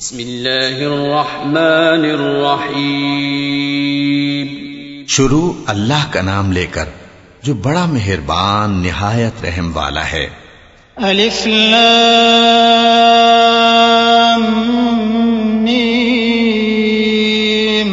बिस्मिल्लाहिर्रहमानिर्रहीम शुरू अल्लाह का नाम लेकर जो बड़ा मेहरबान निहायत रहम वाला है अलिफ लाम मीम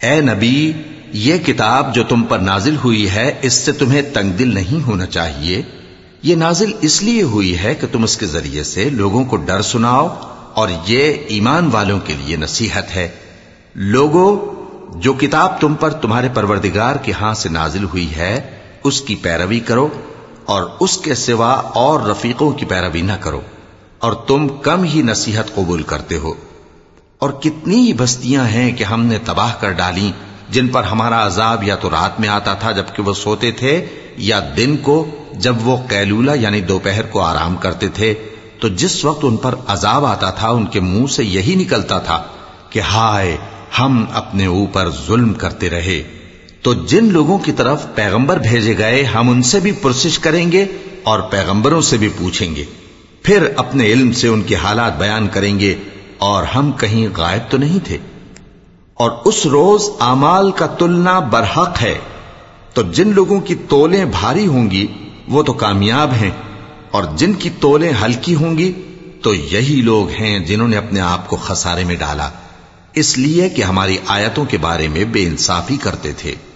ए नबी, ये किताब जो तुम पर नाजिल हुई है, इससे तुम्हें तंगदिल नहीं होना चाहिए। ये नाजिल इसलिए हुई है कि तुम इसके ज़रिए से लोगों को डर सुनाओ और ये ईमान वालों के लिए नसीहत है। लोगों, जो किताब तुम पर तुम्हारे परवरदिगार के हाथ से नाजिल हुई है, उसकी पैरवी करो और उसके सिवा और रफीकों की पैरवी न करो और तुम कम ही नसीहत कबूल करते हो। और कितनी ही बस्तियाँ हैं कि हमने तबाह कर डाली, जिन पर हमारा अजाब या तो रात में आता था जबकि वो सोते थे, या दिन को जब वो कैलूला यानी दोपहर को आराम करते थे तो जिस वक्त उन पर अजाब आता था, उनके मुँह से यही निकलता था कि हाय, हम अपने ऊपर जुल्म करते रहे। तो जिन लोगों की तरफ़ पैगंबर भेजे गए, हम उनसे भी पुरसिश करेंगे और पैगंबरों से भी पूछेंगे। फिर अपने इल्म से उनके हालात बयान करेंगे और हम कहीं गायब तो नहीं थे। और उस रोज आमाल का तुलना बरहक है। तो जिन लोगों की तोलें भारी होंगी, वो तो कामयाब हैं। और जिनकी तोलें हल्की होंगी तो यही लोग हैं जिन्होंने अपने आप को खसारे में डाला। इसलिए कि हमारी आयतों के बारे में बेइंसाफी करते थे।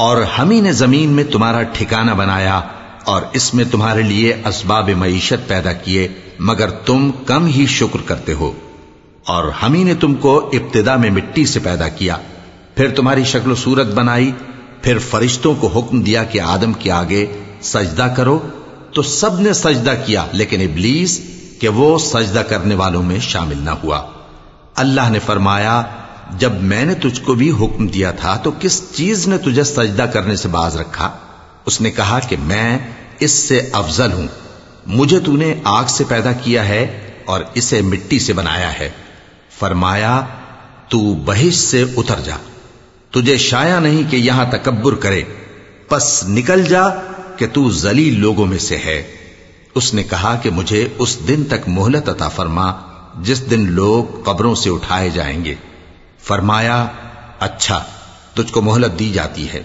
और हम ही ने जमीन में तुम्हारा ठिकाना बनाया और इसमें तुम्हारे लिए असबाब मीशत पैदा किए मगर तुम कम ही शुक्र करते हो और हम ही ने तुमको इब्तदा में मिट्टी से पैदा किया फिर तुम्हारी शक्ल सूरत बनाई फिर फरिश्तों को हुक्म दिया कि आदम के आगे सजदा करो तो सब ने सजदा किया लेकिन इबलीस कि वो सजदा करने वालों में शामिल न हुआ अल्लाह ने फरमाया, जब मैंने तुझको भी हुक्म दिया था तो किस चीज़ ने तुझे सजदा करने से बाज रखा? उसने कहा कि मैं इससे अफजल हूँ। मुझे तूने आग से पैदा किया है और इसे मिट्टी से बनाया है। फरमाया, तू बहिश से उतर जा। तुझे शाया नहीं कि यहाँ तकबर करे। बस निकल जा कि तू जली लोगों में से है। उसने कहा कि मुझे उस दिन तक मोहलत अता फरमा। जिस दिन लोग कब्रों से उठाए जाएंगे फरमाया अच्छा तुझको मोहलत दी जाती है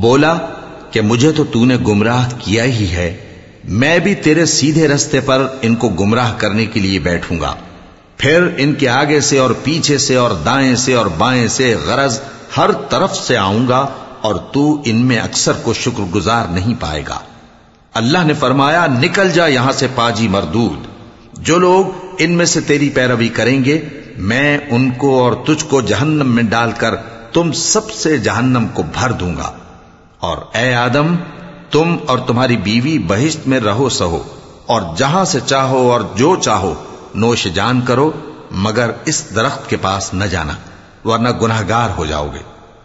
बोला कि मुझे तो तूने गुमराह किया ही है मैं भी तेरे सीधे रस्ते पर इनको गुमराह करने के लिए बैठूंगा फिर इनके आगे से और पीछे से और दाएं से और बाएं से गरज हर तरफ से आऊंगा और तू इनमें अक्सर को शुक्रगुजार नहीं पाएगा। अल्लाह ने फरमाया, निकल जा यहाँ से पाजी मरदूद। जो लोग इनमें से तेरी पैरवी करेंगे, मैं उनको और तुझको जहन्नम में डालकर तुम सबसे जहन्नम को भर दूँगा। और ए आदम, तुम और तुम्हारी बीवी बहिश्त में रहो सहो, और जहाँ से चाहो और जो चाहो, नोश जान करो, मगर इस दरख्त के पास न जाना, वरना गुनाहगार हो जाओगे।